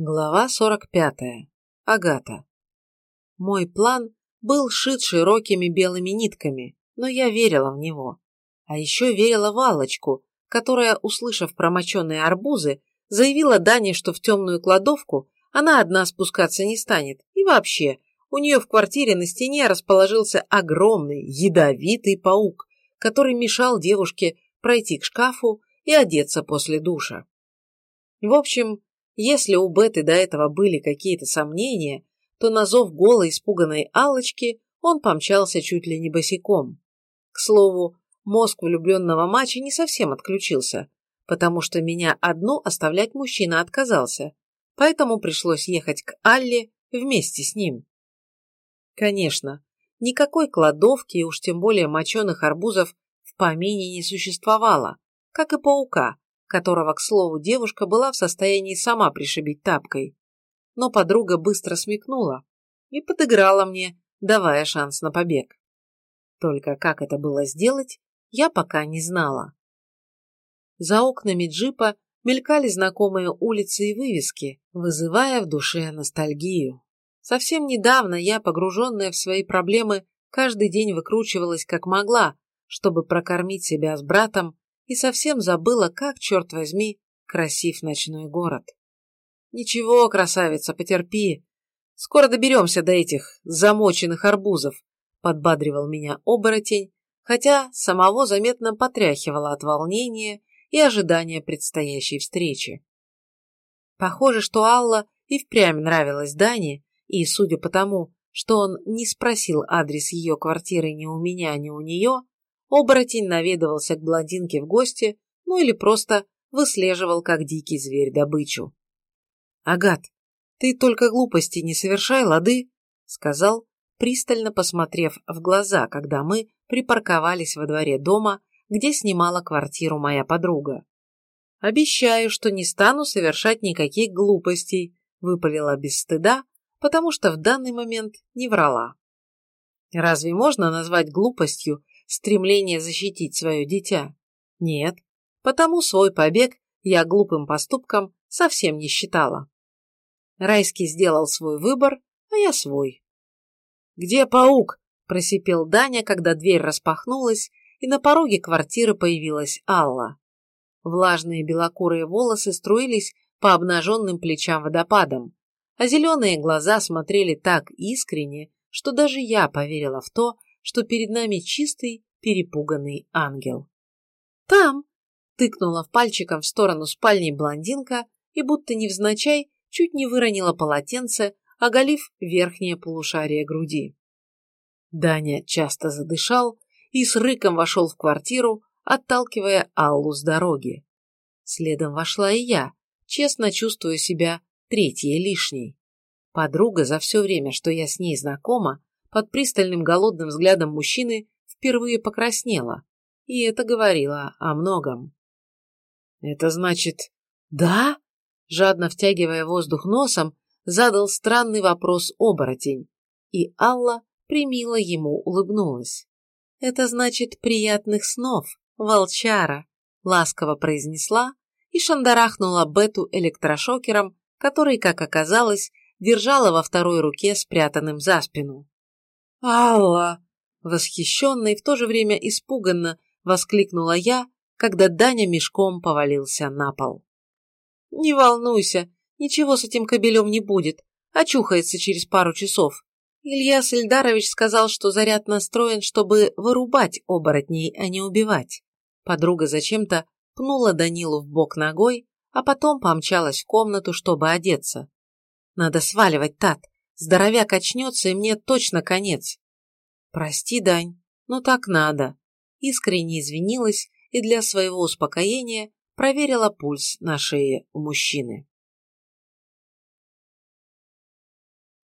Глава 45. Агата. Мой план был шит широкими белыми нитками, но я верила в него. А еще верила в Аллочку, которая, услышав про моченые арбузы, заявила Дане, что в темную кладовку она одна спускаться не станет. И вообще, у нее в квартире на стене расположился огромный, ядовитый паук, который мешал девушке пройти к шкафу и одеться после душа. В общем, если у Беты до этого были какие-то сомнения, то на зов голой испуганной алочки он помчался чуть ли не босиком. К слову, мозг влюбленного мача не совсем отключился, потому что меня одну оставлять мужчина отказался, поэтому пришлось ехать к Алле вместе с ним. Конечно, никакой кладовки и уж тем более моченых арбузов в помине не существовало, как и паука, которого, к слову, девушка была в состоянии сама пришибить тапкой. Но подруга быстро смекнула и подыграла мне, давая шанс на побег. Только как это было сделать, я пока не знала. За окнами джипа мелькали знакомые улицы и вывески, вызывая в душе ностальгию. Совсем недавно я, погруженная в свои проблемы, каждый день выкручивалась как могла, чтобы прокормить себя с братом и совсем забыла, как, черт возьми, красив ночной город. Ничего, красавица, потерпи. Скоро доберемся до этих замоченных арбузов, подбадривал меня оборотень, хотя самого заметно потряхивало от волнения и ожидания предстоящей встречи. Похоже, что Алла и впрямь нравилась Дане, и, судя по тому, что он не спросил адрес ее квартиры ни у меня, ни у нее, оборотень наведывался к блондинке в гости, ну или просто выслеживал, как дикий зверь, добычу. «Агат, ты только глупости не совершай, лады?» — сказал, пристально посмотрев в глаза, когда мы припарковались во дворе дома, где снимала квартиру моя подруга. «Обещаю, что не стану совершать никаких глупостей», — выпалила без стыда, потому что в данный момент не врала. Разве можно назвать глупостью стремление защитить свое дитя? Нет, потому свой побег я глупым поступком совсем не считала. Райский сделал свой выбор, а я свой. «Где паук?» – просипел Даня, когда дверь распахнулась, и на пороге квартиры появилась Алла. Влажные белокурые волосы струились по обнаженным плечам водопадом, а зеленые глаза смотрели так искренне, что даже я поверила в то, что перед нами чистый, перепуганный ангел. «Там!» — тыкнула в пальчиком в сторону спальни блондинка и будто невзначай чуть не выронила полотенце, оголив верхнее полушарие груди. Даня часто задышал и с рыком вошел в квартиру, отталкивая Аллу с дороги. Следом вошла и я, честно чувствуя себя третьей лишней. Подруга за все время, что я с ней знакома, под пристальным голодным взглядом мужчины впервые покраснела, и это говорило о многом. «Это значит, да?» Жадно втягивая воздух носом, задал странный вопрос оборотень, и Алла примило ему улыбнулась. «Это значит приятных снов, волчара», ласково произнесла и шандарахнула Бету электрошокером, который, как оказалось, держала во второй руке спрятанным за спину. «Алла!» — восхищенно и в то же время испуганно воскликнула я, когда Даня мешком повалился на пол. «Не волнуйся, ничего с этим кобелем не будет, очухается через пару часов. Илья Сельдарович сказал, что заряд настроен, чтобы вырубать оборотней, а не убивать». Подруга зачем-то пнула Данилу в бок ногой, а потом помчалась в комнату, чтобы одеться. Надо сваливать, Тат. Здоровяк очнется, и мне точно конец. Прости, Дань, но так надо. Искренне извинилась и для своего успокоения проверила пульс на шее у мужчины.